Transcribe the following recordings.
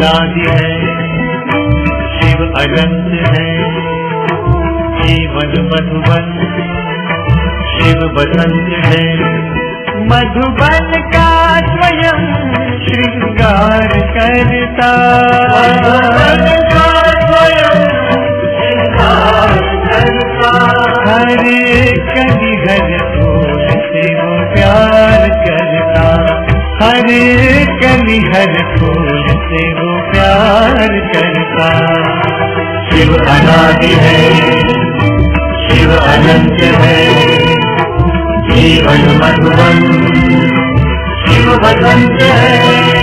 अनादि है। शिव अनंत है। जीवन मधुबन शिव बसंत है। मधुबन का स्वयं श्रृंगार करता। हरे हर फूल से वो प्यार करता। हरे हर फूल से वो प्यार करता। शिव अनादि है, शिव अनंत है। जीवन मधुबन, शिव बसंत है।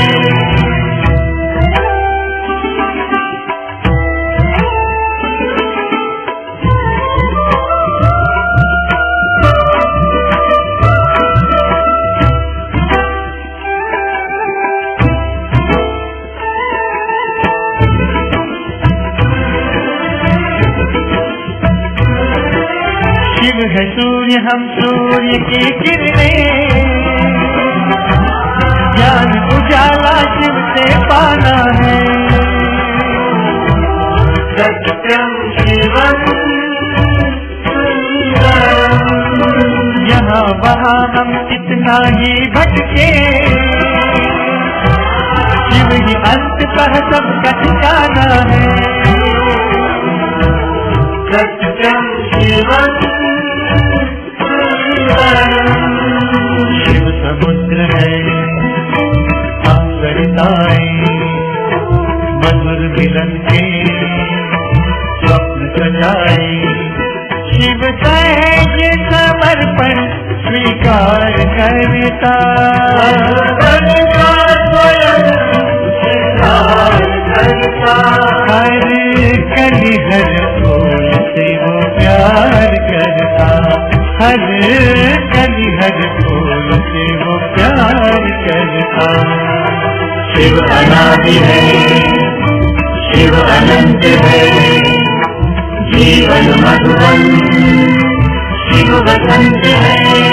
शिव है सूर्य हम सूर्य की किरणें। ज्ञान उजाला शिव से पाना है। सत्यम शिवम यहाँ वहाँ हम कितना ही भटके। शिव ही अंत पर सबका ठिकाना है। सत्यम शिवम मिलन स्वप्न सजाए। शिव सहज समर्पण स्वीकार करता। हर कली हर प्यार करता। हर कली हर प्यार करता। शिव अनादि है। शिव अनंत है जीवन मधुबन शिव बसंत है।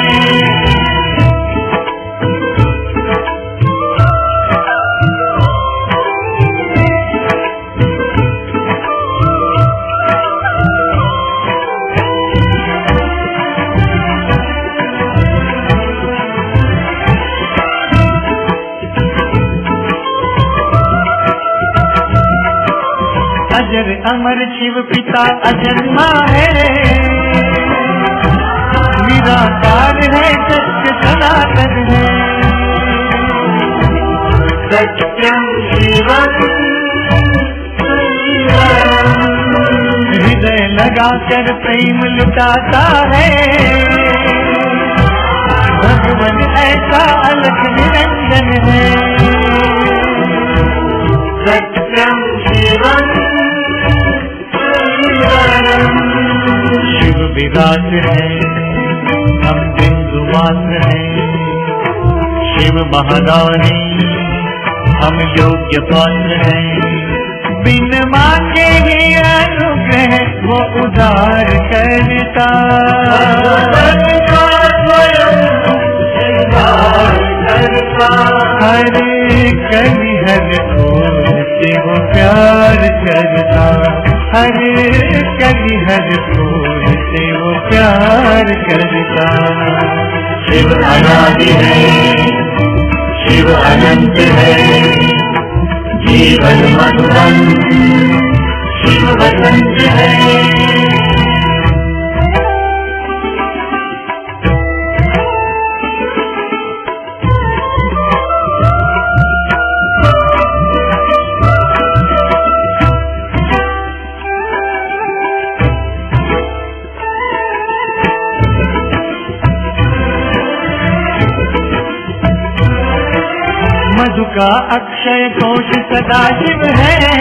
अजर अमर शिव पिता अजन्मा है। निराकार है, सत्य सनातन है। सत्यम हृदय लगाकर प्रेम लुटाता है। भगवन ऐसा अलग निरंजन है। सत्यम विराट है, हम बिंदु मात्र है। शिव महारानी, हम योग्य पात्र है। बिन मांगे ही अनुग्रह, वो उदार करता। हरे कली हर फूल वो प्यार करता। हरे कली हर फूल से वो प्यार करता। शिव अनादि है शिव अनंत है। जीवन मधुबन का अक्षय कोश सदा शिव है।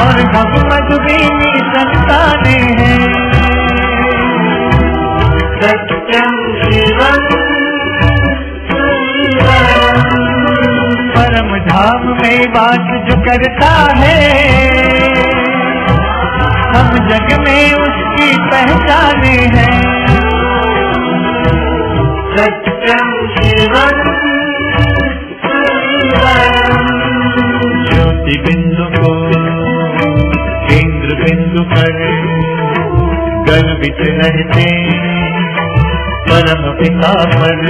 और हम मधुबीनी संताने हैं। सत्यम शिवम, परम धाम में बात जो करता है। हम जग में उसकी पहचाने हैं। सत्यम शिवम मोती बिंदु को केंद्र बिंदु कर गर्वित रहते परम पिता पर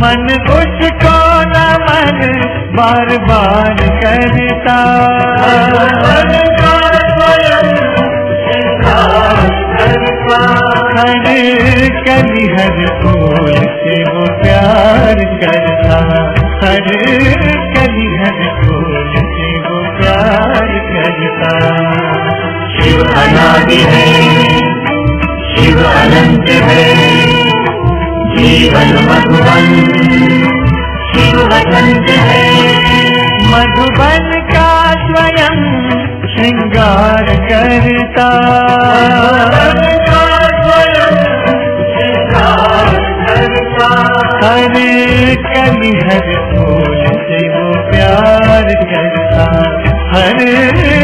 मन उसको न मन बार बार करता। हर कली हर फूल से वो प्यार करता। हर कली हर शिव अनादि है शिव अनंत है। जीवन मधुबन शिव वसंत है। मधुबन का स्वयं श्रृंगार करता। हरे कली हर फूल से वो प्यार करता। हरे